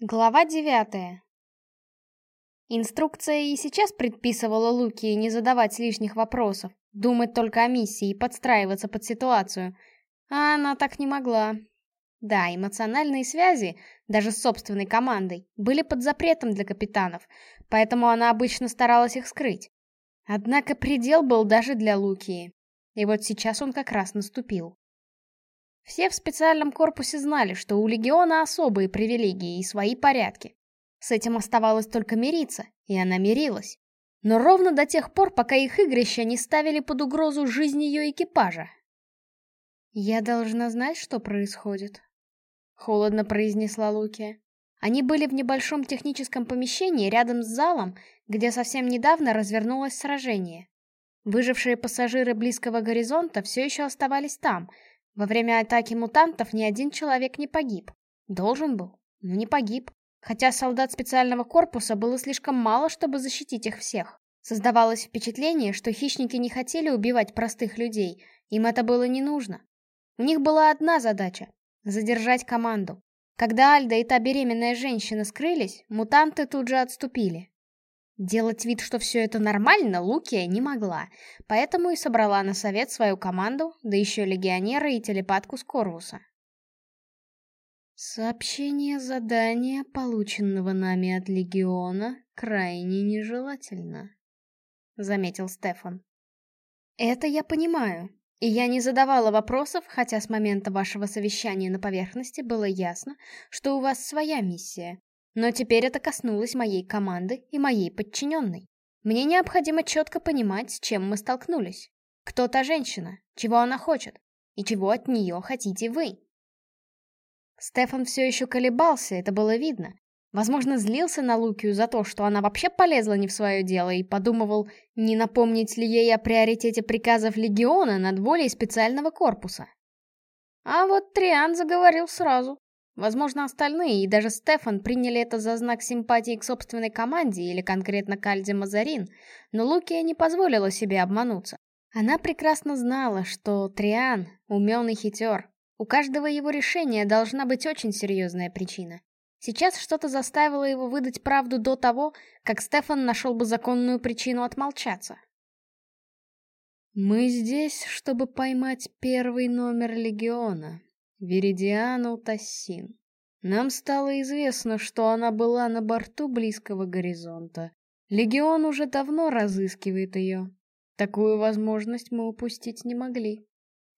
Глава девятая. Инструкция и сейчас предписывала Луки не задавать лишних вопросов, думать только о миссии и подстраиваться под ситуацию. А она так не могла. Да, эмоциональные связи, даже с собственной командой, были под запретом для капитанов, поэтому она обычно старалась их скрыть. Однако предел был даже для Лукии. И вот сейчас он как раз наступил. Все в специальном корпусе знали, что у Легиона особые привилегии и свои порядки. С этим оставалось только мириться, и она мирилась. Но ровно до тех пор, пока их игрища не ставили под угрозу жизнь ее экипажа. «Я должна знать, что происходит», — холодно произнесла Лукия. Они были в небольшом техническом помещении рядом с залом, где совсем недавно развернулось сражение. Выжившие пассажиры близкого горизонта все еще оставались там — во время атаки мутантов ни один человек не погиб. Должен был, но не погиб. Хотя солдат специального корпуса было слишком мало, чтобы защитить их всех. Создавалось впечатление, что хищники не хотели убивать простых людей, им это было не нужно. У них была одна задача — задержать команду. Когда Альда и та беременная женщина скрылись, мутанты тут же отступили. Делать вид, что все это нормально, Лукия не могла, поэтому и собрала на совет свою команду, да еще легионера и телепатку с Корвуса. Сообщение задания, полученного нами от Легиона, крайне нежелательно, заметил Стефан. Это я понимаю, и я не задавала вопросов, хотя с момента вашего совещания на поверхности было ясно, что у вас своя миссия, но теперь это коснулось моей команды и моей подчиненной. Мне необходимо четко понимать, с чем мы столкнулись. Кто та женщина, чего она хочет, и чего от нее хотите вы. Стефан все еще колебался, это было видно. Возможно, злился на Лукию за то, что она вообще полезла не в свое дело, и подумывал, не напомнить ли ей о приоритете приказов Легиона над волей специального корпуса. А вот Триан заговорил сразу. Возможно, остальные и даже Стефан приняли это за знак симпатии к собственной команде или конкретно к Альде Мазарин, но Лукия не позволила себе обмануться. Она прекрасно знала, что Триан — умен и хитер. У каждого его решения должна быть очень серьезная причина. Сейчас что-то заставило его выдать правду до того, как Стефан нашел бы законную причину отмолчаться. «Мы здесь, чтобы поймать первый номер Легиона», Веридиану Тассин. Нам стало известно, что она была на борту близкого горизонта. Легион уже давно разыскивает ее. Такую возможность мы упустить не могли.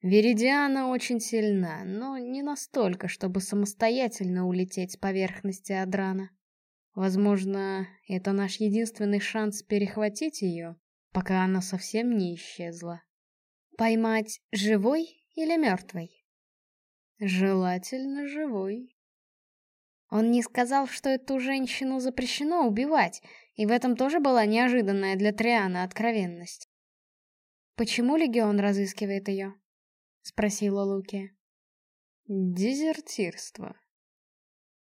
Веридиана очень сильна, но не настолько, чтобы самостоятельно улететь с поверхности Адрана. Возможно, это наш единственный шанс перехватить ее, пока она совсем не исчезла. Поймать живой или мертвой? Желательно живой. Он не сказал, что эту женщину запрещено убивать, и в этом тоже была неожиданная для Триана откровенность. «Почему Легион разыскивает ее?» — спросила Луки. «Дезертирство».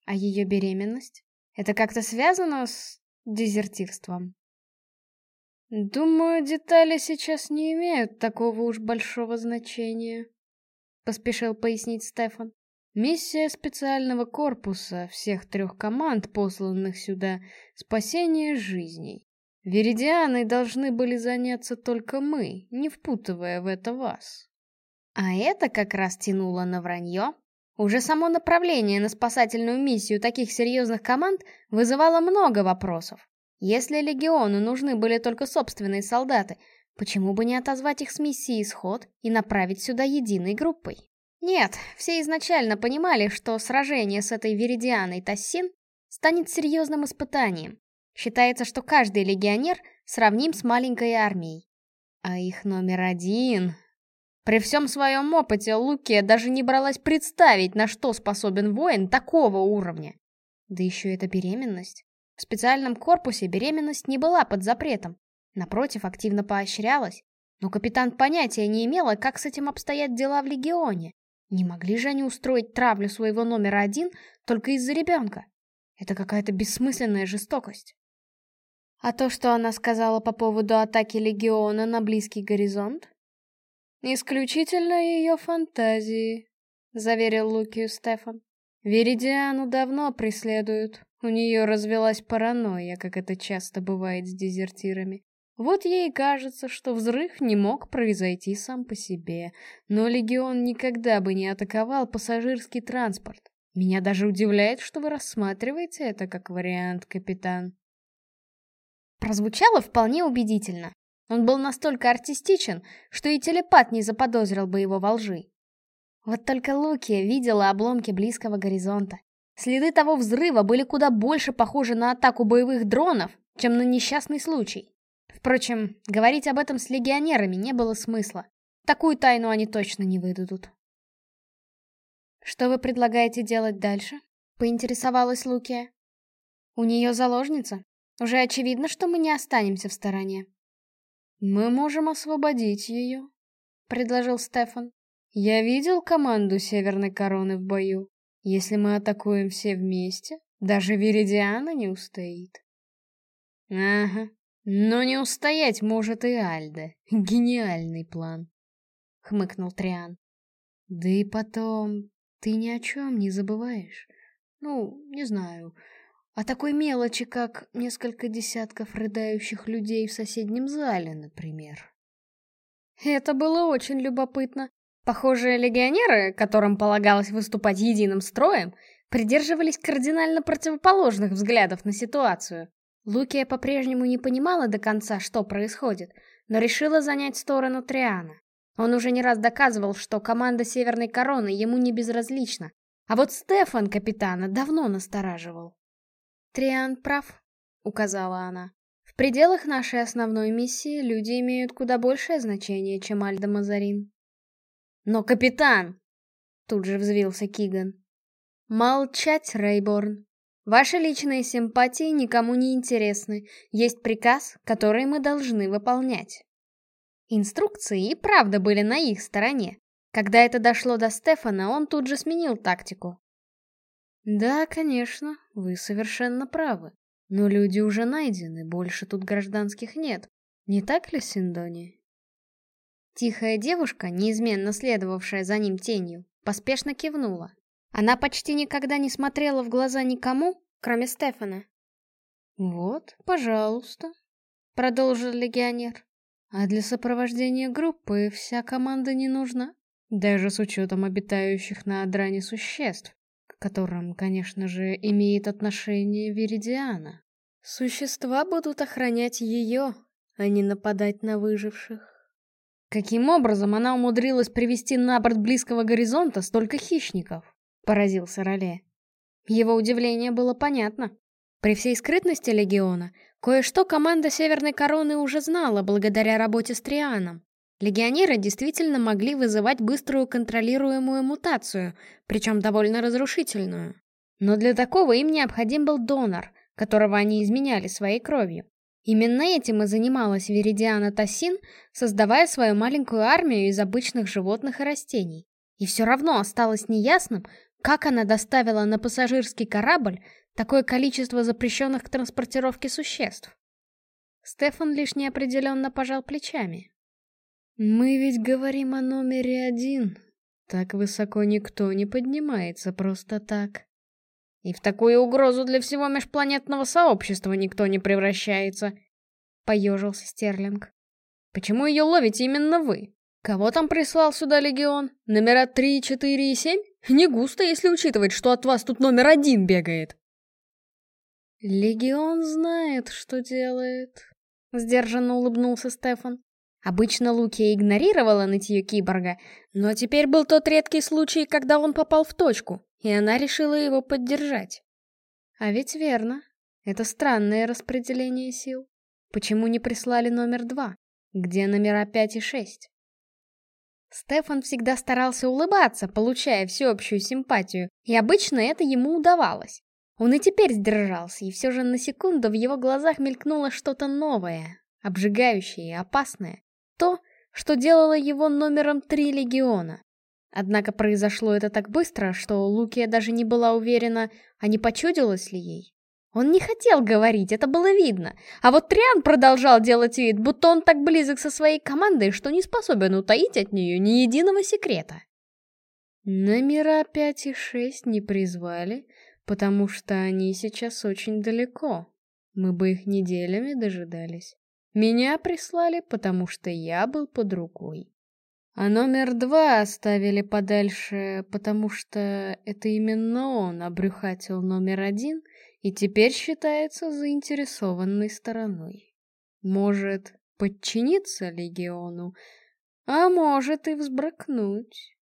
«А ее беременность? Это как-то связано с дезертирством?» «Думаю, детали сейчас не имеют такого уж большого значения», — поспешил пояснить Стефан. «Миссия специального корпуса всех трех команд, посланных сюда, — спасение жизней. Веридианы должны были заняться только мы, не впутывая в это вас». А это как раз тянуло на вранье. Уже само направление на спасательную миссию таких серьезных команд вызывало много вопросов. Если легиону нужны были только собственные солдаты, Почему бы не отозвать их с миссии «Исход» и направить сюда единой группой? Нет, все изначально понимали, что сражение с этой Веридианой Тассин станет серьезным испытанием. Считается, что каждый легионер сравним с маленькой армией. А их номер один... При всем своем опыте Лукия даже не бралась представить, на что способен воин такого уровня. Да еще эта беременность. В специальном корпусе беременность не была под запретом, Напротив, активно поощрялась. Но капитан понятия не имела, как с этим обстоят дела в Легионе. Не могли же они устроить травлю своего номера один только из-за ребенка? Это какая-то бессмысленная жестокость. А то, что она сказала по поводу атаки Легиона на близкий горизонт? Исключительно ее фантазии, заверил Лукию Стефан. Веридиану давно преследуют. У нее развелась паранойя, как это часто бывает с дезертирами. Вот ей кажется, что взрыв не мог произойти сам по себе, но Легион никогда бы не атаковал пассажирский транспорт. Меня даже удивляет, что вы рассматриваете это как вариант, капитан. Прозвучало вполне убедительно. Он был настолько артистичен, что и телепат не заподозрил бы его во лжи. Вот только Лукия видела обломки близкого горизонта. Следы того взрыва были куда больше похожи на атаку боевых дронов, чем на несчастный случай. Впрочем, говорить об этом с легионерами не было смысла. Такую тайну они точно не выдадут. «Что вы предлагаете делать дальше?» — поинтересовалась Лукия. «У нее заложница. Уже очевидно, что мы не останемся в стороне». «Мы можем освободить ее», — предложил Стефан. Я видел команду Северной Короны в бою. Если мы атакуем все вместе, даже Веридиана не устоит. Ага, но не устоять может и Альда. Гениальный план. Хмыкнул Триан. Да и потом, ты ни о чем не забываешь. Ну, не знаю, о такой мелочи, как несколько десятков рыдающих людей в соседнем зале, например. Это было очень любопытно. Похоже, легионеры, которым полагалось выступать единым строем, придерживались кардинально противоположных взглядов на ситуацию. Лукия по-прежнему не понимала до конца, что происходит, но решила занять сторону Триана. Он уже не раз доказывал, что команда Северной Короны ему не безразлична, а вот Стефан капитана давно настораживал. «Триан прав», — указала она. «В пределах нашей основной миссии люди имеют куда большее значение, чем Альда Мазарин». «Но, капитан!» Тут же взвился Киган. «Молчать, Рейборн. Ваши личные симпатии никому не интересны. Есть приказ, который мы должны выполнять». Инструкции и правда были на их стороне. Когда это дошло до Стефана, он тут же сменил тактику. «Да, конечно, вы совершенно правы. Но люди уже найдены, больше тут гражданских нет. Не так ли, Синдони?» Тихая девушка, неизменно следовавшая за ним тенью, поспешно кивнула. Она почти никогда не смотрела в глаза никому, кроме Стефана. «Вот, пожалуйста», — продолжил легионер. «А для сопровождения группы вся команда не нужна, даже с учетом обитающих на Адране существ, к которым, конечно же, имеет отношение Веридиана. Существа будут охранять ее, а не нападать на выживших. Каким образом она умудрилась привести на борт близкого горизонта столько хищников? Поразился Роле. Его удивление было понятно. При всей скрытности Легиона, кое-что команда Северной Короны уже знала благодаря работе с Трианом. Легионеры действительно могли вызывать быструю контролируемую мутацию, причем довольно разрушительную. Но для такого им необходим был донор, которого они изменяли своей кровью. Именно этим и занималась Веридиана Тассин, создавая свою маленькую армию из обычных животных и растений. И все равно осталось неясным, как она доставила на пассажирский корабль такое количество запрещенных к транспортировке существ. Стефан лишь неопределенно пожал плечами. «Мы ведь говорим о номере один. Так высоко никто не поднимается просто так». И в такую угрозу для всего межпланетного сообщества никто не превращается. Поежился Стерлинг. Почему ее ловите именно вы? Кого там прислал сюда Легион? Номера 3, 4 и 7? Не густо, если учитывать, что от вас тут номер один бегает. Легион знает, что делает. Сдержанно улыбнулся Стефан. Обычно Луки игнорировала нытье киборга, но теперь был тот редкий случай, когда он попал в точку и она решила его поддержать. А ведь верно. Это странное распределение сил. Почему не прислали номер два? Где номера пять и шесть? Стефан всегда старался улыбаться, получая всеобщую симпатию, и обычно это ему удавалось. Он и теперь сдержался, и все же на секунду в его глазах мелькнуло что-то новое, обжигающее и опасное. То, что делало его номером три легиона. Однако произошло это так быстро, что Лукия даже не была уверена, а не почудилось ли ей. Он не хотел говорить, это было видно. А вот Триан продолжал делать вид, будто он так близок со своей командой, что не способен утаить от нее ни единого секрета. Номера пять и шесть не призвали, потому что они сейчас очень далеко. Мы бы их неделями дожидались. Меня прислали, потому что я был под рукой. А номер два оставили подальше, потому что это именно он обрюхатил номер один и теперь считается заинтересованной стороной. Может, подчиниться легиону, а может и взбрыкнуть.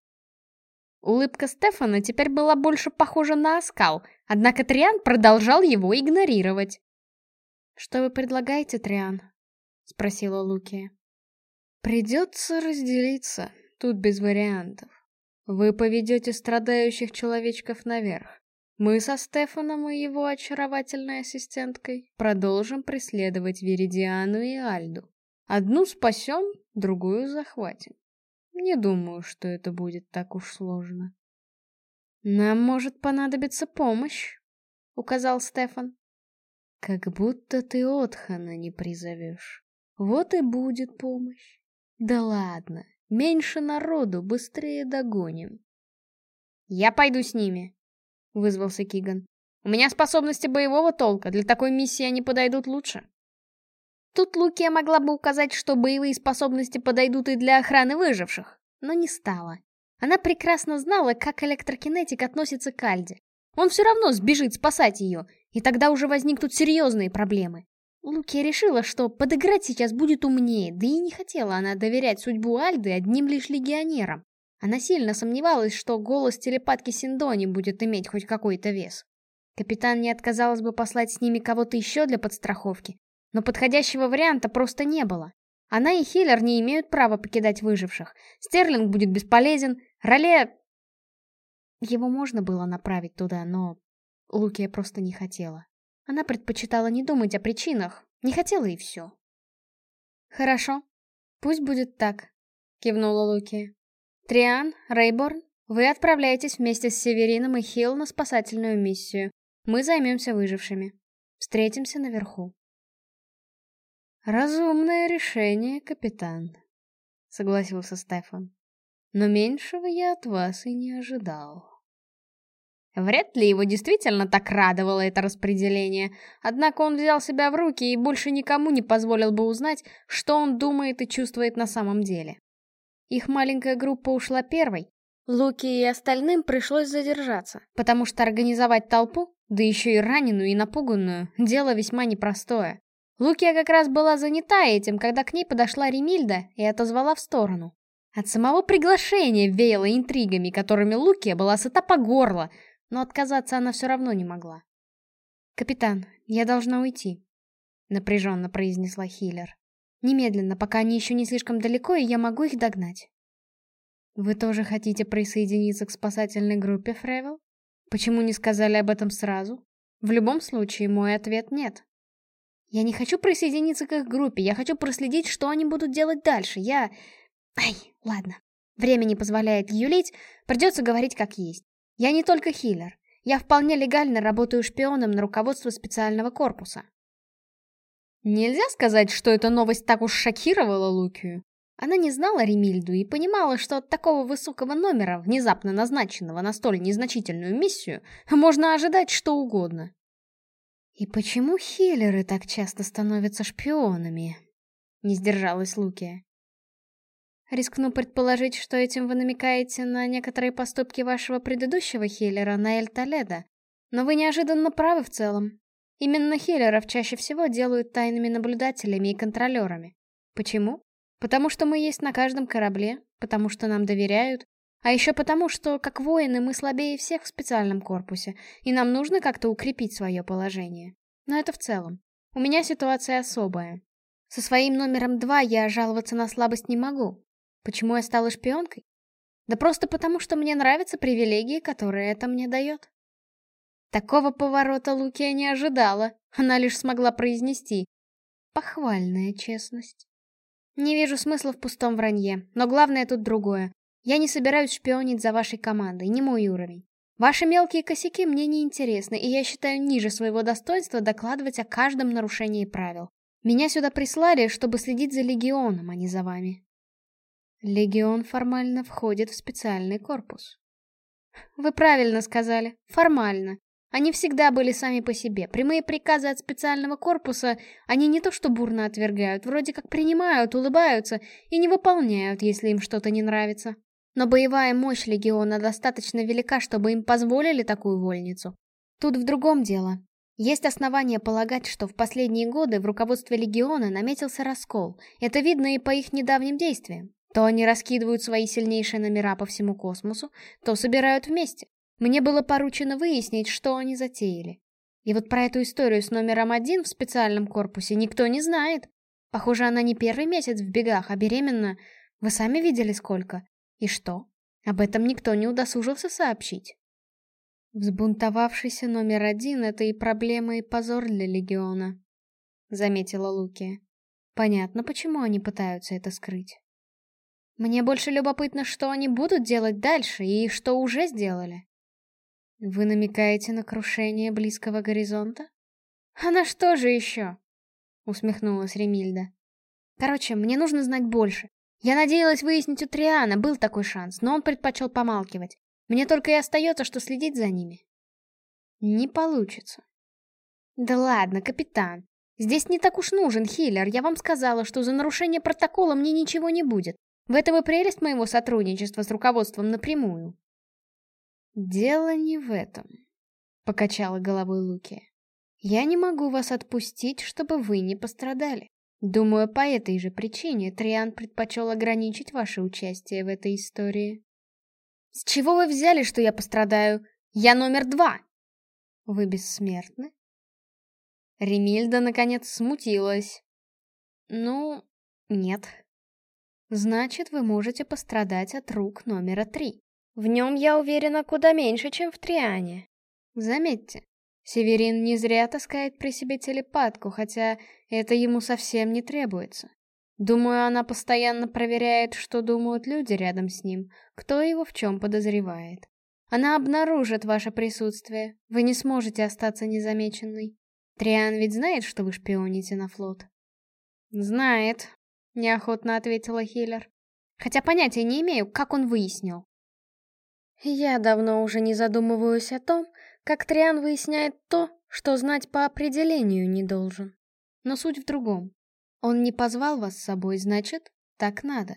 Улыбка Стефана теперь была больше похожа на оскал, однако Триан продолжал его игнорировать. «Что вы предлагаете, Триан?» — спросила Лукия. «Придется разделиться, тут без вариантов. Вы поведете страдающих человечков наверх. Мы со Стефаном и его очаровательной ассистенткой продолжим преследовать Веридиану и Альду. Одну спасем, другую захватим. Не думаю, что это будет так уж сложно. «Нам может понадобиться помощь», — указал Стефан. «Как будто ты Отхана не призовешь. Вот и будет помощь. Да ладно, меньше народу, быстрее догоним». «Я пойду с ними», — вызвался Киган. «У меня способности боевого толка, для такой миссии они подойдут лучше». Тут Лукия могла бы указать, что боевые способности подойдут и для охраны выживших, но не стала. Она прекрасно знала, как электрокинетик относится к Альде. Он все равно сбежит спасать ее, и тогда уже возникнут серьезные проблемы. Лукия решила, что подыграть сейчас будет умнее, да и не хотела она доверять судьбу Альды одним лишь легионерам. Она сильно сомневалась, что голос телепатки Синдони будет иметь хоть какой-то вес. Капитан не отказалась бы послать с ними кого-то еще для подстраховки, но подходящего варианта просто не было. Она и Хиллер не имеют права покидать выживших. Стерлинг будет бесполезен, Роле... Его можно было направить туда, но Лукия просто не хотела. Она предпочитала не думать о причинах, не хотела и все. «Хорошо, пусть будет так», — кивнула Лукия. «Триан, Рейборн, вы отправляетесь вместе с Северином и Хилл на спасательную миссию. Мы займемся выжившими. Встретимся наверху». «Разумное решение, капитан», — согласился Стефан. «Но меньшего я от вас и не ожидал». Вряд ли его действительно так радовало это распределение, однако он взял себя в руки и больше никому не позволил бы узнать, что он думает и чувствует на самом деле. Их маленькая группа ушла первой, Луки и остальным пришлось задержаться, потому что организовать толпу, да еще и раненую и напуганную, дело весьма непростое. Лукия как раз была занята этим, когда к ней подошла Ремильда и отозвала в сторону. От самого приглашения веяло интригами, которыми Лукия была сыта по горло, но отказаться она все равно не могла. «Капитан, я должна уйти», — напряженно произнесла Хиллер. «Немедленно, пока они еще не слишком далеко, и я могу их догнать». «Вы тоже хотите присоединиться к спасательной группе, Фревел? Почему не сказали об этом сразу? В любом случае, мой ответ — нет». Я не хочу присоединиться к их группе, я хочу проследить, что они будут делать дальше. Я... Ай, ладно. Время не позволяет юлить, придется говорить как есть. Я не только хиллер. Я вполне легально работаю шпионом на руководство специального корпуса. Нельзя сказать, что эта новость так уж шокировала Лукию. Она не знала Ремильду и понимала, что от такого высокого номера, внезапно назначенного на столь незначительную миссию, можно ожидать что угодно. «И почему хиллеры так часто становятся шпионами?» — не сдержалась Лукия. «Рискну предположить, что этим вы намекаете на некоторые поступки вашего предыдущего хиллера, Наэль Толедо. Но вы неожиданно правы в целом. Именно хиллеров чаще всего делают тайными наблюдателями и контролерами. Почему? Потому что мы есть на каждом корабле, потому что нам доверяют, а еще потому, что, как воины, мы слабее всех в специальном корпусе, и нам нужно как-то укрепить свое положение. Но это в целом. У меня ситуация особая. Со своим номером два я жаловаться на слабость не могу. Почему я стала шпионкой? Да просто потому, что мне нравятся привилегии, которые это мне дает. Такого поворота Лукия не ожидала. Она лишь смогла произнести. Похвальная честность. Не вижу смысла в пустом вранье, но главное тут другое. Я не собираюсь шпионить за вашей командой, не мой уровень. Ваши мелкие косяки мне не интересны, и я считаю ниже своего достоинства докладывать о каждом нарушении правил. Меня сюда прислали, чтобы следить за Легионом, а не за вами. Легион формально входит в специальный корпус, Вы правильно сказали. Формально. Они всегда были сами по себе. Прямые приказы от специального корпуса они не то что бурно отвергают, вроде как принимают, улыбаются и не выполняют, если им что-то не нравится. Но боевая мощь Легиона достаточно велика, чтобы им позволили такую вольницу. Тут в другом дело. Есть основания полагать, что в последние годы в руководстве Легиона наметился раскол. Это видно и по их недавним действиям. То они раскидывают свои сильнейшие номера по всему космосу, то собирают вместе. Мне было поручено выяснить, что они затеяли. И вот про эту историю с номером один в специальном корпусе никто не знает. Похоже, она не первый месяц в бегах, а беременна. Вы сами видели сколько? И что? Об этом никто не удосужился сообщить. Взбунтовавшийся номер один — это и проблема, и позор для Легиона, — заметила Луки. Понятно, почему они пытаются это скрыть. Мне больше любопытно, что они будут делать дальше и что уже сделали. Вы намекаете на крушение близкого горизонта? А на что же еще? Усмехнулась Ремильда. Короче, мне нужно знать больше. Я надеялась выяснить у Триана, был такой шанс, но он предпочел помалкивать. Мне только и остается, что следить за ними. Не получится. Да ладно, капитан. Здесь не так уж нужен хиллер. Я вам сказала, что за нарушение протокола мне ничего не будет. В этом и прелесть моего сотрудничества с руководством напрямую. «Дело не в этом», — покачала головой Луки. «Я не могу вас отпустить, чтобы вы не пострадали. Думаю, по этой же причине Триан предпочел ограничить ваше участие в этой истории». «С чего вы взяли, что я пострадаю? Я номер два!» «Вы бессмертны?» Ремильда, наконец, смутилась. «Ну, нет. Значит, вы можете пострадать от рук номера три. В нем, я уверена, куда меньше, чем в Триане. Заметьте, Северин не зря таскает при себе телепатку, хотя это ему совсем не требуется. Думаю, она постоянно проверяет, что думают люди рядом с ним, кто его в чем подозревает. Она обнаружит ваше присутствие, вы не сможете остаться незамеченной. Триан ведь знает, что вы шпионите на флот? Знает, неохотно ответила Хиллер. Хотя понятия не имею, как он выяснил. Я давно уже не задумываюсь о том, как Триан выясняет то, что знать по определению не должен. Но суть в другом. Он не позвал вас с собой, значит, так надо.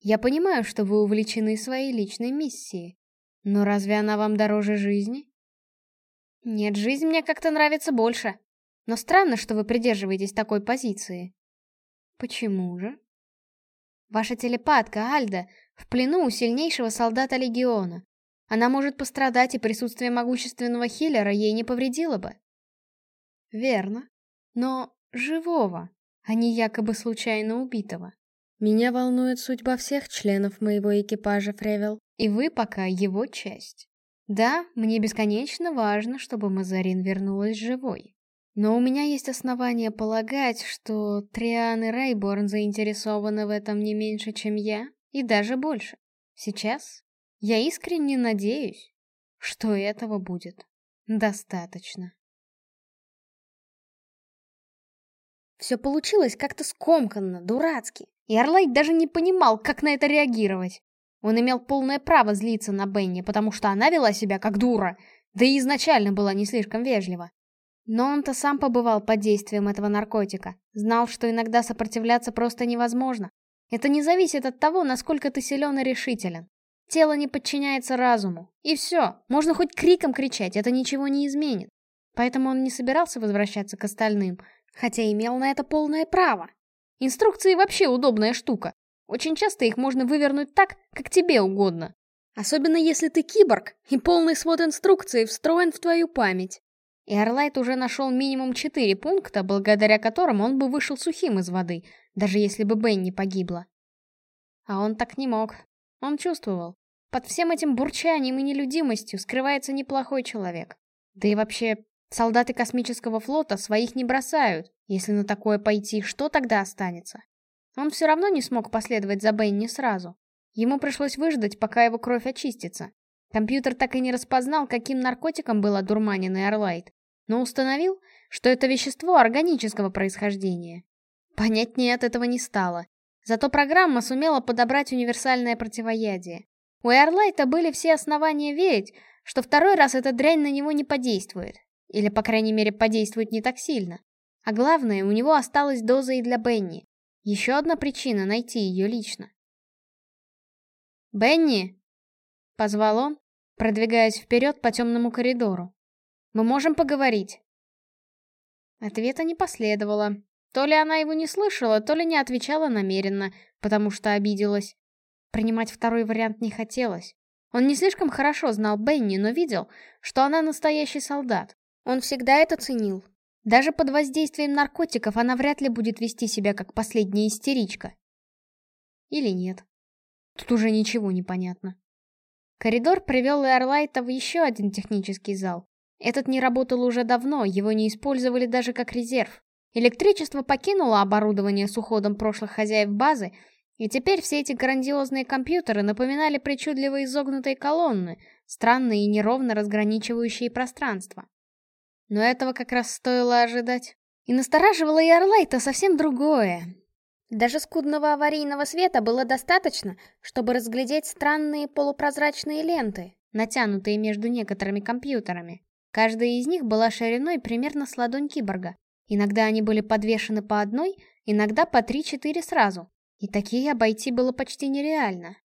Я понимаю, что вы увлечены своей личной миссией. Но разве она вам дороже жизни? Нет, жизнь мне как-то нравится больше. Но странно, что вы придерживаетесь такой позиции. Почему же? Ваша телепатка, Альда, в плену у сильнейшего солдата Легиона. Она может пострадать, и присутствие могущественного хиллера ей не повредило бы. Верно. Но живого, а не якобы случайно убитого. Меня волнует судьба всех членов моего экипажа, Фревел, и вы пока его часть. Да, мне бесконечно важно, чтобы Мазарин вернулась живой. Но у меня есть основания полагать, что Триан и Рейборн заинтересованы в этом не меньше, чем я, и даже больше. Сейчас я искренне надеюсь, что этого будет достаточно. Все получилось как-то скомканно, дурацки, и Орлайт даже не понимал, как на это реагировать. Он имел полное право злиться на Бенни, потому что она вела себя как дура, да и изначально была не слишком вежлива. Но он-то сам побывал под действием этого наркотика, знал, что иногда сопротивляться просто невозможно. Это не зависит от того, насколько ты силен и решителен. Тело не подчиняется разуму. И все, можно хоть криком кричать, это ничего не изменит. Поэтому он не собирался возвращаться к остальным, хотя имел на это полное право. Инструкции вообще удобная штука. Очень часто их можно вывернуть так, как тебе угодно. Особенно если ты киборг, и полный свод инструкций встроен в твою память. И Орлайт уже нашел минимум четыре пункта, благодаря которым он бы вышел сухим из воды, даже если бы Бенни погибла. А он так не мог. Он чувствовал. Под всем этим бурчанием и нелюдимостью скрывается неплохой человек. Да и вообще, солдаты космического флота своих не бросают. Если на такое пойти, что тогда останется? Он все равно не смог последовать за Бенни сразу. Ему пришлось выждать, пока его кровь очистится. Компьютер так и не распознал, каким наркотиком был одурманенный Орлайт, но установил, что это вещество органического происхождения. Понятнее от этого не стало. Зато программа сумела подобрать универсальное противоядие. У Эрлайта были все основания верить, что второй раз эта дрянь на него не подействует. Или, по крайней мере, подействует не так сильно. А главное, у него осталась доза и для Бенни. Еще одна причина найти ее лично. «Бенни!» — позвал он, продвигаясь вперед по темному коридору. «Мы можем поговорить?» Ответа не последовало. То ли она его не слышала, то ли не отвечала намеренно, потому что обиделась. Принимать второй вариант не хотелось. Он не слишком хорошо знал Бенни, но видел, что она настоящий солдат. Он всегда это ценил. Даже под воздействием наркотиков она вряд ли будет вести себя как последняя истеричка. Или нет. Тут уже ничего не понятно. Коридор привел Эрлайта в еще один технический зал. Этот не работал уже давно, его не использовали даже как резерв. Электричество покинуло оборудование с уходом прошлых хозяев базы, и теперь все эти грандиозные компьютеры напоминали причудливо изогнутые колонны, странные и неровно разграничивающие пространство. Но этого как раз стоило ожидать. И настораживало и Орлайта совсем другое. Даже скудного аварийного света было достаточно, чтобы разглядеть странные полупрозрачные ленты, натянутые между некоторыми компьютерами. Каждая из них была шириной примерно с ладонь киборга. Иногда они были подвешены по одной, иногда по три-четыре сразу. И такие обойти было почти нереально.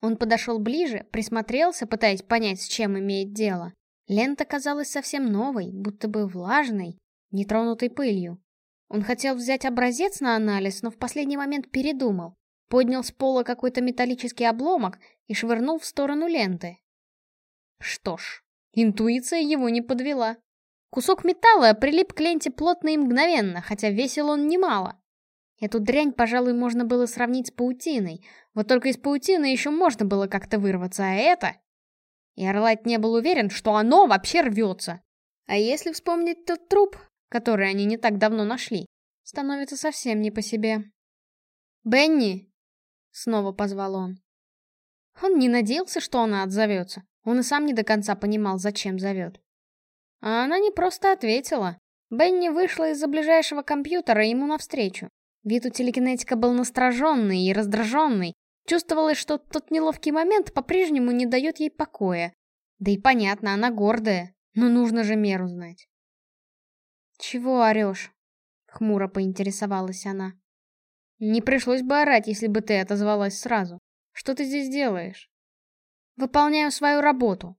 Он подошел ближе, присмотрелся, пытаясь понять, с чем имеет дело. Лента казалась совсем новой, будто бы влажной, нетронутой пылью. Он хотел взять образец на анализ, но в последний момент передумал. Поднял с пола какой-то металлический обломок и швырнул в сторону ленты. Что ж, интуиция его не подвела. Кусок металла прилип к ленте плотно и мгновенно, хотя весил он немало. Эту дрянь, пожалуй, можно было сравнить с паутиной. Вот только из паутины еще можно было как-то вырваться, а это... И Орлайт не был уверен, что оно вообще рвется. А если вспомнить тот труп, который они не так давно нашли, становится совсем не по себе. «Бенни!» — снова позвал он. Он не надеялся, что она отзовется. Он и сам не до конца понимал, зачем зовет. А она не просто ответила. Бенни вышла из-за ближайшего компьютера ему навстречу. Вид у телекинетика был настороженный и раздраженный. Чувствовалось, что тот неловкий момент по-прежнему не дает ей покоя. Да и понятно, она гордая, но нужно же меру знать. «Чего орешь?» — хмуро поинтересовалась она. «Не пришлось бы орать, если бы ты отозвалась сразу. Что ты здесь делаешь?» «Выполняю свою работу».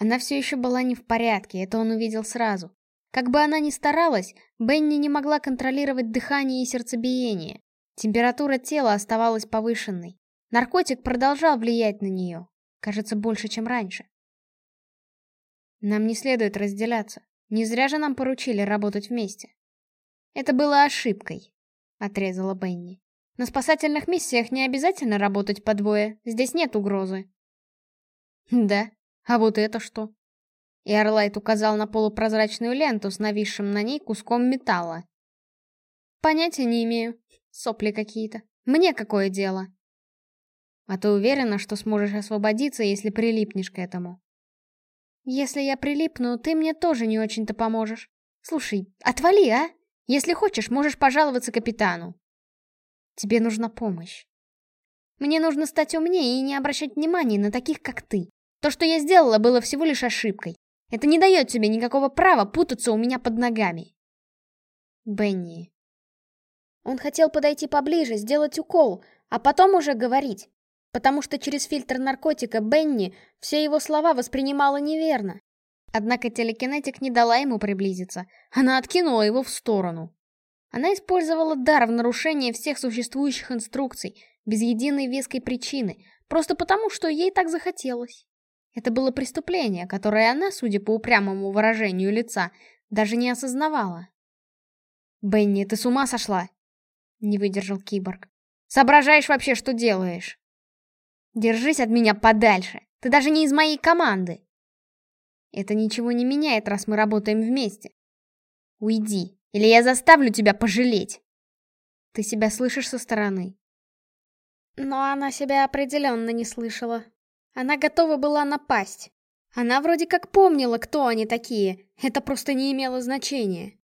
Она все еще была не в порядке, это он увидел сразу. Как бы она ни старалась, Бенни не могла контролировать дыхание и сердцебиение. Температура тела оставалась повышенной. Наркотик продолжал влиять на нее. Кажется, больше, чем раньше. Нам не следует разделяться. Не зря же нам поручили работать вместе. Это было ошибкой, отрезала Бенни. На спасательных миссиях не обязательно работать по двое, здесь нет угрозы. Да, а вот это что? И Эрлайт указал на полупрозрачную ленту с нависшим на ней куском металла. Понятия не имею. Сопли какие-то. Мне какое дело? А ты уверена, что сможешь освободиться, если прилипнешь к этому? Если я прилипну, ты мне тоже не очень-то поможешь. Слушай, отвали, а? Если хочешь, можешь пожаловаться капитану. Тебе нужна помощь. Мне нужно стать умнее и не обращать внимания на таких, как ты. То, что я сделала, было всего лишь ошибкой. Это не дает тебе никакого права путаться у меня под ногами. Бенни. Он хотел подойти поближе, сделать укол, а потом уже говорить. Потому что через фильтр наркотика Бенни все его слова воспринимала неверно. Однако телекинетик не дала ему приблизиться. Она откинула его в сторону. Она использовала дар в нарушение всех существующих инструкций, без единой веской причины, просто потому, что ей так захотелось. Это было преступление, которое она, судя по упрямому выражению лица, даже не осознавала. «Бенни, ты с ума сошла?» — не выдержал киборг. «Соображаешь вообще, что делаешь?» «Держись от меня подальше! Ты даже не из моей команды!» «Это ничего не меняет, раз мы работаем вместе. Уйди, или я заставлю тебя пожалеть!» «Ты себя слышишь со стороны?» Но она себя определенно не слышала. Она готова была напасть. Она вроде как помнила, кто они такие, это просто не имело значения.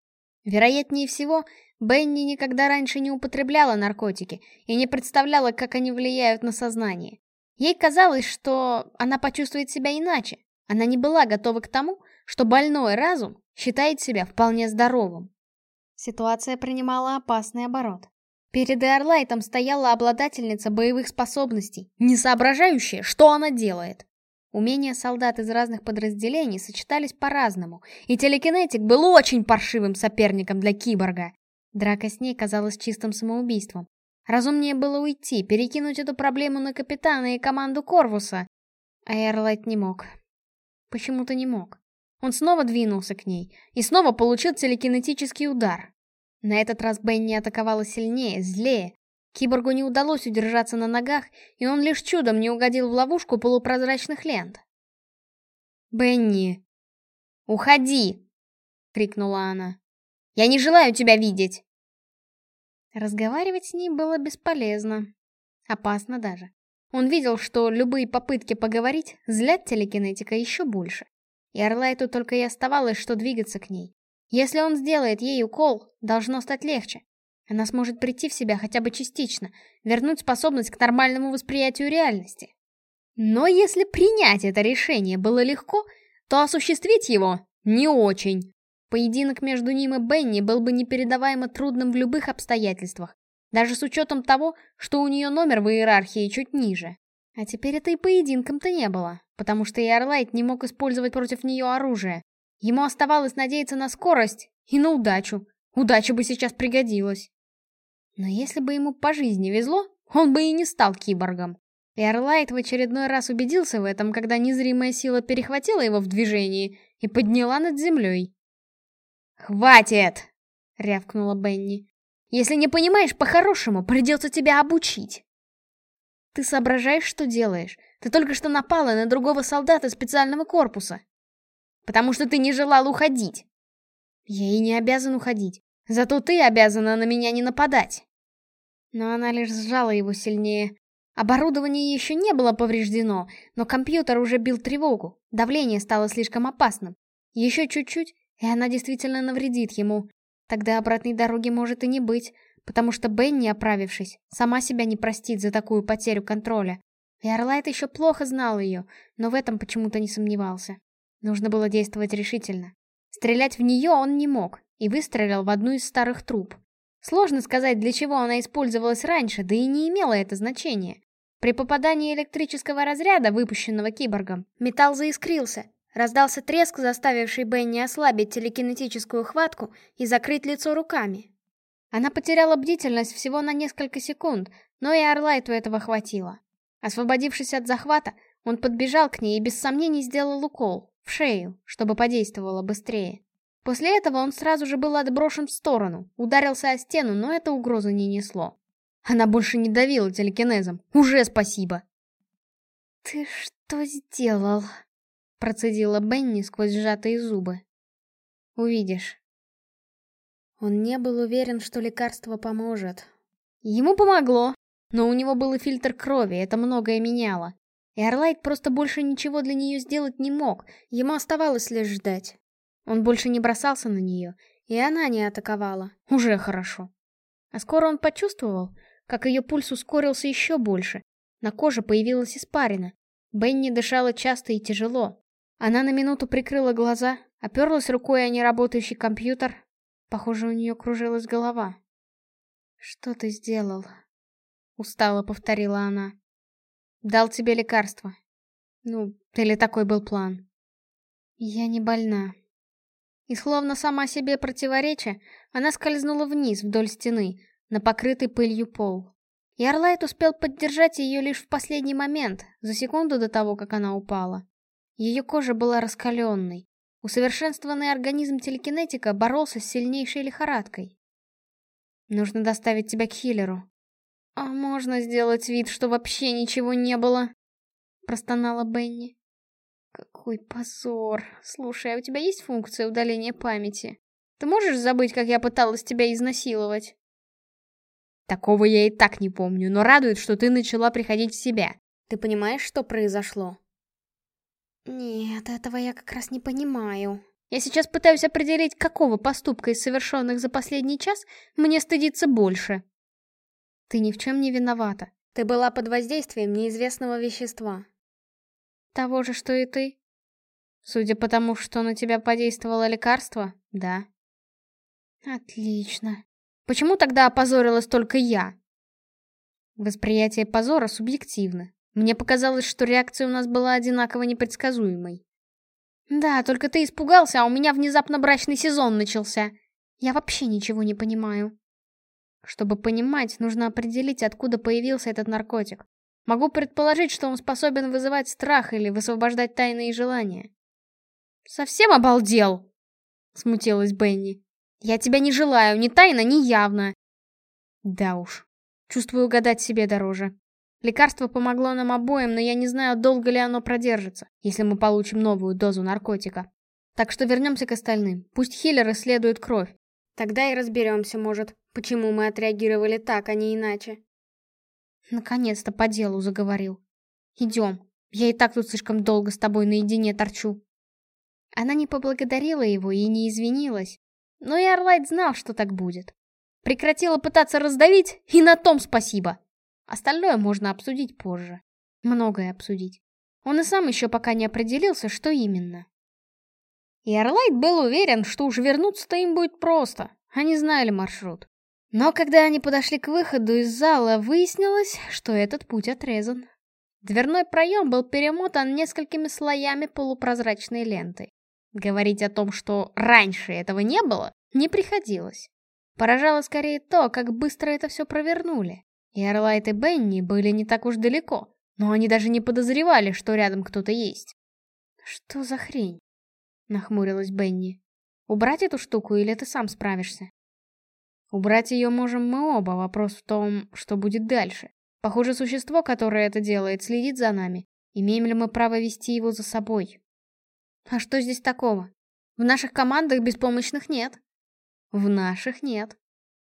Вероятнее всего, Бенни никогда раньше не употребляла наркотики и не представляла, как они влияют на сознание. Ей казалось, что она почувствует себя иначе. Она не была готова к тому, что больной разум считает себя вполне здоровым. Ситуация принимала опасный оборот. Перед Эрлайтом стояла обладательница боевых способностей, не соображающая, что она делает. Умения солдат из разных подразделений сочетались по-разному, и телекинетик был очень паршивым соперником для киборга. Драка с ней казалась чистым самоубийством. Разумнее было уйти, перекинуть эту проблему на капитана и команду Корвуса. А Эрлайт не мог. Почему-то не мог. Он снова двинулся к ней и снова получил телекинетический удар. На этот раз Бенни атаковала сильнее, злее. Киборгу не удалось удержаться на ногах, и он лишь чудом не угодил в ловушку полупрозрачных лент. «Бенни!» «Уходи!» — крикнула она. «Я не желаю тебя видеть!» Разговаривать с ним было бесполезно. Опасно даже. Он видел, что любые попытки поговорить злят телекинетика еще больше. И Орлайту только и оставалось, что двигаться к ней. Если он сделает ей укол, должно стать легче. Она сможет прийти в себя хотя бы частично, вернуть способность к нормальному восприятию реальности. Но если принять это решение было легко, то осуществить его не очень. Поединок между ним и Бенни был бы непередаваемо трудным в любых обстоятельствах, даже с учетом того, что у нее номер в иерархии чуть ниже. А теперь это и поединком-то не было, потому что и не мог использовать против нее оружие. Ему оставалось надеяться на скорость и на удачу. Удача бы сейчас пригодилась. Но если бы ему по жизни везло, он бы и не стал киборгом. И Орлайт в очередной раз убедился в этом, когда незримая сила перехватила его в движении и подняла над землей. «Хватит!» — рявкнула Бенни. «Если не понимаешь по-хорошему, придется тебя обучить». «Ты соображаешь, что делаешь? Ты только что напала на другого солдата специального корпуса». «Потому что ты не желал уходить». «Я и не обязан уходить. Зато ты обязана на меня не нападать». Но она лишь сжала его сильнее. Оборудование еще не было повреждено, но компьютер уже бил тревогу. Давление стало слишком опасным. Еще чуть-чуть, и она действительно навредит ему. Тогда обратной дороги может и не быть, потому что Бенни, оправившись, сама себя не простит за такую потерю контроля. И Орлайт еще плохо знал ее, но в этом почему-то не сомневался. Нужно было действовать решительно. Стрелять в нее он не мог, и выстрелил в одну из старых труб. Сложно сказать, для чего она использовалась раньше, да и не имело это значения. При попадании электрического разряда, выпущенного киборгом, металл заискрился, Раздался треск, заставивший Бенни ослабить телекинетическую хватку и закрыть лицо руками. Она потеряла бдительность всего на несколько секунд, но и Орлайту этого хватило. Освободившись от захвата, он подбежал к ней и без сомнений сделал укол, в шею, чтобы подействовало быстрее. После этого он сразу же был отброшен в сторону, ударился о стену, но это угрозы не несло. Она больше не давила телекинезом. Уже спасибо. «Ты что сделал?» Процедила Бенни сквозь сжатые зубы. Увидишь. Он не был уверен, что лекарство поможет. Ему помогло, но у него был и фильтр крови, это многое меняло. И просто больше ничего для нее сделать не мог, ему оставалось лишь ждать. Он больше не бросался на нее, и она не атаковала. Уже хорошо. А скоро он почувствовал, как ее пульс ускорился еще больше. На коже появилась испарина. Бенни дышала часто и тяжело. Она на минуту прикрыла глаза, оперлась рукой о неработающий компьютер. Похоже, у нее кружилась голова. «Что ты сделал?» — устало повторила она. «Дал тебе лекарство. Ну, или такой был план?» «Я не больна». И словно сама себе противореча, она скользнула вниз вдоль стены, на покрытый пылью пол. И Орлайт успел поддержать ее лишь в последний момент, за секунду до того, как она упала. Ее кожа была раскаленной. Усовершенствованный организм телекинетика боролся с сильнейшей лихорадкой. Нужно доставить тебя к хиллеру. А можно сделать вид, что вообще ничего не было? Простонала Бенни. Какой позор. Слушай, а у тебя есть функция удаления памяти? Ты можешь забыть, как я пыталась тебя изнасиловать? Такого я и так не помню, но радует, что ты начала приходить в себя. Ты понимаешь, что произошло? Нет, этого я как раз не понимаю. Я сейчас пытаюсь определить, какого поступка из совершенных за последний час мне стыдиться больше. Ты ни в чем не виновата. Ты была под воздействием неизвестного вещества. Того же, что и ты? Судя по тому, что на тебя подействовало лекарство, да. Отлично. Почему тогда опозорилась только я? Восприятие позора субъективно. Мне показалось, что реакция у нас была одинаково непредсказуемой. Да, только ты испугался, а у меня внезапно брачный сезон начался. Я вообще ничего не понимаю. Чтобы понимать, нужно определить, откуда появился этот наркотик. Могу предположить, что он способен вызывать страх или высвобождать тайные желания. «Совсем обалдел?» — смутилась Бенни. «Я тебя не желаю, ни тайно, ни явно». Да уж, чувствую угадать себе дороже. Лекарство помогло нам обоим, но я не знаю, долго ли оно продержится, если мы получим новую дозу наркотика. Так что вернемся к остальным. Пусть Хиллер исследует кровь. Тогда и разберемся, может, почему мы отреагировали так, а не иначе. Наконец-то по делу заговорил. Идем. Я и так тут слишком долго с тобой наедине торчу. Она не поблагодарила его и не извинилась. Но и Орлайт знал, что так будет. Прекратила пытаться раздавить, и на том спасибо. Остальное можно обсудить позже. Многое обсудить. Он и сам еще пока не определился, что именно. И Орлайт был уверен, что уж вернуться-то им будет просто. Они знали маршрут. Но когда они подошли к выходу из зала, выяснилось, что этот путь отрезан. Дверной проем был перемотан несколькими слоями полупрозрачной ленты. Говорить о том, что раньше этого не было, не приходилось. Поражало скорее то, как быстро это все провернули. И Орлайт и Бенни были не так уж далеко, но они даже не подозревали, что рядом кто-то есть. «Что за хрень?» — нахмурилась Бенни. «Убрать эту штуку или ты сам справишься?» Убрать ее можем мы оба, вопрос в том, что будет дальше. Похоже, существо, которое это делает, следит за нами. Имеем ли мы право вести его за собой? А что здесь такого? В наших командах беспомощных нет. В наших нет,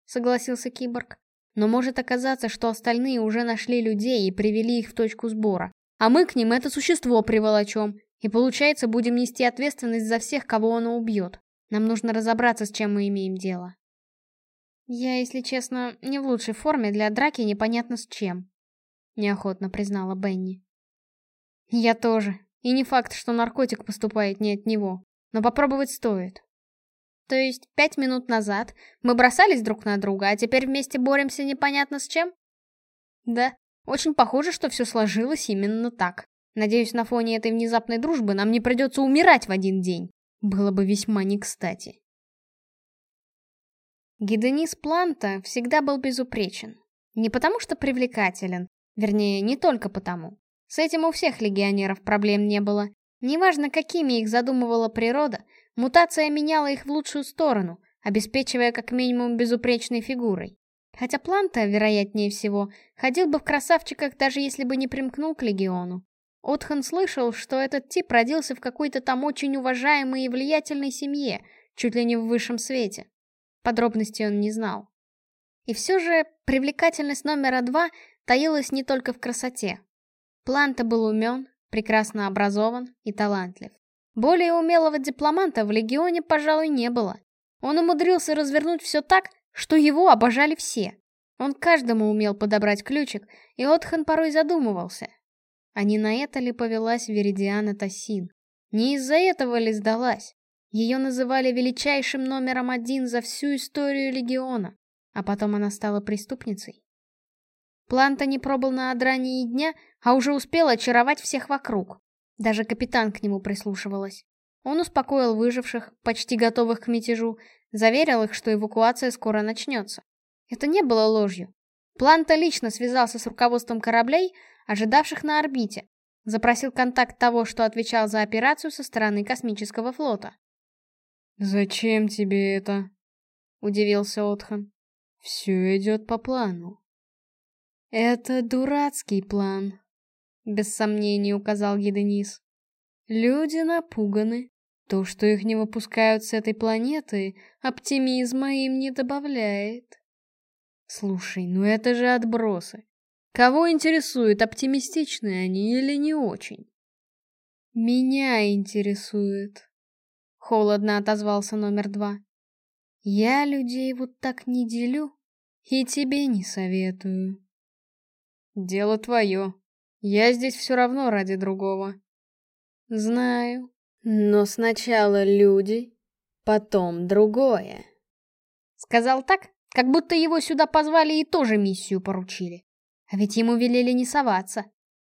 согласился киборг. Но может оказаться, что остальные уже нашли людей и привели их в точку сбора. А мы к ним это существо приволочем. И получается, будем нести ответственность за всех, кого оно убьет. Нам нужно разобраться, с чем мы имеем дело. «Я, если честно, не в лучшей форме для драки непонятно с чем», — неохотно признала Бенни. «Я тоже. И не факт, что наркотик поступает не от него. Но попробовать стоит». «То есть пять минут назад мы бросались друг на друга, а теперь вместе боремся непонятно с чем?» «Да, очень похоже, что все сложилось именно так. Надеюсь, на фоне этой внезапной дружбы нам не придется умирать в один день. Было бы весьма не кстати». Гиденис Планта всегда был безупречен. Не потому что привлекателен, вернее, не только потому. С этим у всех легионеров проблем не было. Неважно, какими их задумывала природа, мутация меняла их в лучшую сторону, обеспечивая как минимум безупречной фигурой. Хотя Планта, вероятнее всего, ходил бы в красавчиках, даже если бы не примкнул к легиону. Отхан слышал, что этот тип родился в какой-то там очень уважаемой и влиятельной семье, чуть ли не в высшем свете. Подробностей он не знал. И все же привлекательность номера два таилась не только в красоте. Планта был умен, прекрасно образован и талантлив. Более умелого дипломанта в Легионе, пожалуй, не было. Он умудрился развернуть все так, что его обожали все. Он каждому умел подобрать ключик, и Отхан порой задумывался. А не на это ли повелась Веридиана Тассин? Не из-за этого ли сдалась? Ее называли величайшим номером один за всю историю Легиона, а потом она стала преступницей. Планта не пробыл на Адране дня, а уже успел очаровать всех вокруг. Даже капитан к нему прислушивалась. Он успокоил выживших, почти готовых к мятежу, заверил их, что эвакуация скоро начнется. Это не было ложью. Планта лично связался с руководством кораблей, ожидавших на орбите, запросил контакт того, что отвечал за операцию со стороны космического флота. «Зачем тебе это?» — удивился Отхан. «Все идет по плану». «Это дурацкий план», — без сомнений указал Геденис. «Люди напуганы. То, что их не выпускают с этой планеты, оптимизма им не добавляет». «Слушай, ну это же отбросы. Кого интересует, оптимистичны они или не очень?» «Меня интересует», Холодно отозвался номер два. Я людей вот так не делю и тебе не советую. дело твое. Я здесь все равно ради другого. Знаю. Но сначала люди, потом другое. Сказал так, как будто его сюда позвали и тоже миссию поручили. А ведь ему велели не соваться.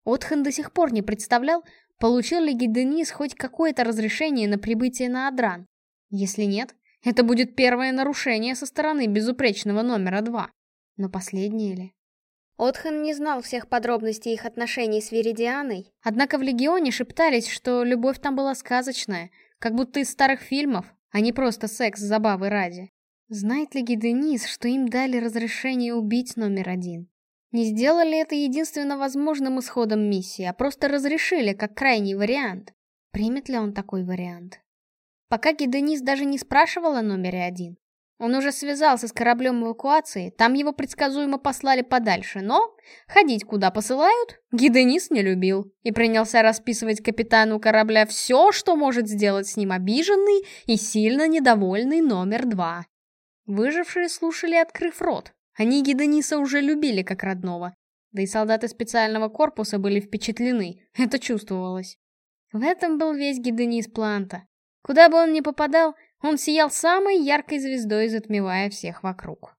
Отхан до сих пор не представлял, получил ли Гиденис хоть какое-то разрешение на прибытие на Адран. Если нет, это будет первое нарушение со стороны безупречного номера два. Но последнее ли? Отхан не знал всех подробностей их отношений с Веридианой, однако в Легионе шептались, что любовь там была сказочная, как будто из старых фильмов, а не просто секс забавы ради. Знает ли Гиденис, что им дали разрешение убить номер один? Не сделали это единственно возможным исходом миссии, а просто разрешили как крайний вариант. Примет ли он такой вариант? Пока Гиденис даже не спрашивал о номере один. Он уже связался с кораблем эвакуации, там его предсказуемо послали подальше, но ходить куда посылают Гиденис не любил и принялся расписывать капитану корабля все, что может сделать с ним обиженный и сильно недовольный номер два. Выжившие слушали, открыв рот. Они Гидениса уже любили как родного. Да и солдаты специального корпуса были впечатлены, это чувствовалось. В этом был весь Гиденис Планта. Куда бы он ни попадал, он сиял самой яркой звездой, затмевая всех вокруг.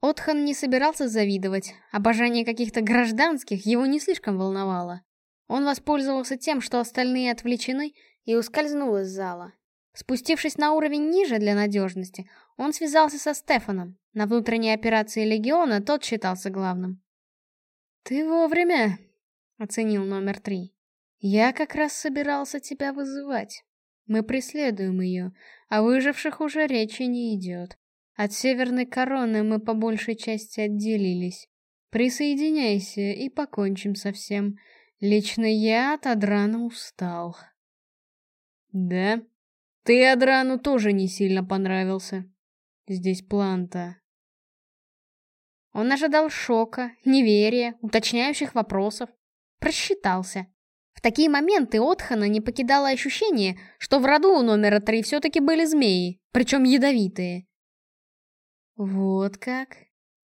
Отхан не собирался завидовать, обожание каких-то гражданских его не слишком волновало. Он воспользовался тем, что остальные отвлечены, и ускользнул из зала. Спустившись на уровень ниже для надежности, он связался со Стефаном. На внутренней операции Легиона тот считался главным. «Ты вовремя», — оценил номер три. «Я как раз собирался тебя вызывать». Мы преследуем ее, а выживших уже речи не идет. От Северной Короны мы по большей части отделились. Присоединяйся и покончим со всем. Лично я от Адрана устал. Да? Ты Адрану тоже не сильно понравился. Здесь планта. Он ожидал шока, неверия, уточняющих вопросов. Просчитался. В такие моменты Отхана не покидало ощущение, что в роду у номера три все-таки были змеи, причем ядовитые. Вот как.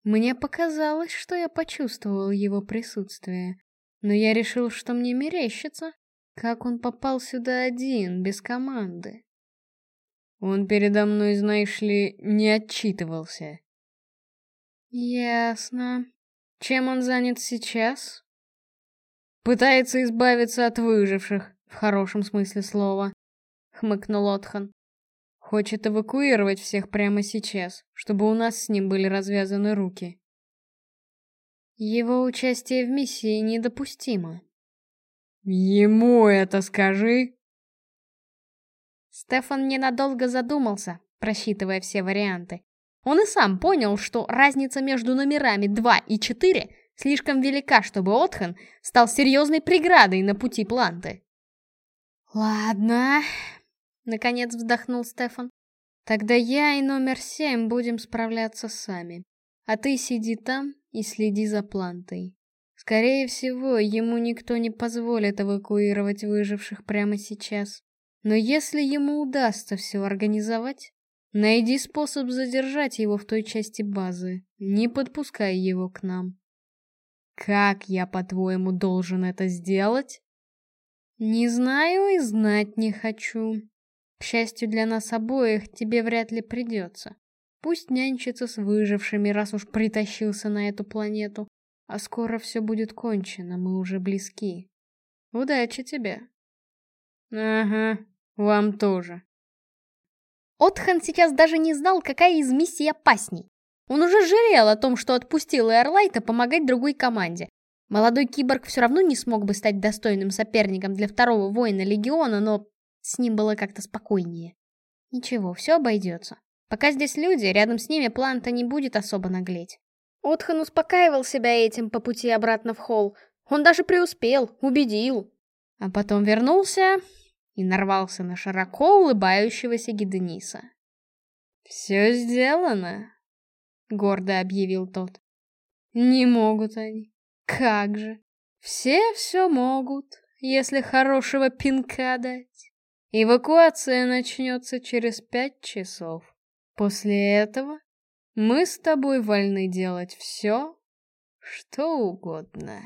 Мне показалось, что я почувствовал его присутствие. Но я решил, что мне мерещится. Как он попал сюда один, без команды? Он передо мной, знаешь ли, не отчитывался. Ясно. Чем он занят сейчас? Пытается избавиться от выживших, в хорошем смысле слова. Хмыкнул Отхан. Хочет эвакуировать всех прямо сейчас, чтобы у нас с ним были развязаны руки. Его участие в миссии недопустимо. Ему это скажи. Стефан ненадолго задумался, просчитывая все варианты. Он и сам понял, что разница между номерами 2 и 4 слишком велика, чтобы Отхан стал серьезной преградой на пути Планты. «Ладно», — наконец вздохнул Стефан. «Тогда я и номер семь будем справляться сами. А ты сиди там и следи за Плантой. Скорее всего, ему никто не позволит эвакуировать выживших прямо сейчас. Но если ему удастся все организовать, найди способ задержать его в той части базы, не подпускай его к нам. Как я, по-твоему, должен это сделать? Не знаю и знать не хочу. К счастью для нас обоих, тебе вряд ли придется. Пусть нянчится с выжившими, раз уж притащился на эту планету. А скоро все будет кончено, мы уже близки. Удачи тебе. Ага, вам тоже. Отхан сейчас даже не знал, какая из миссий опасней. Он уже жалел о том, что отпустил Эрлайта помогать другой команде. Молодой киборг все равно не смог бы стать достойным соперником для второго воина Легиона, но с ним было как-то спокойнее. Ничего, все обойдется. Пока здесь люди, рядом с ними план-то не будет особо наглеть. Отхан успокаивал себя этим по пути обратно в холл. Он даже преуспел, убедил. А потом вернулся и нарвался на широко улыбающегося Гидениса. «Все сделано», гордо объявил тот. Не могут они. Как же. Все все могут, если хорошего пинка дать. Эвакуация начнется через пять часов. После этого мы с тобой вольны делать все, Что угодно.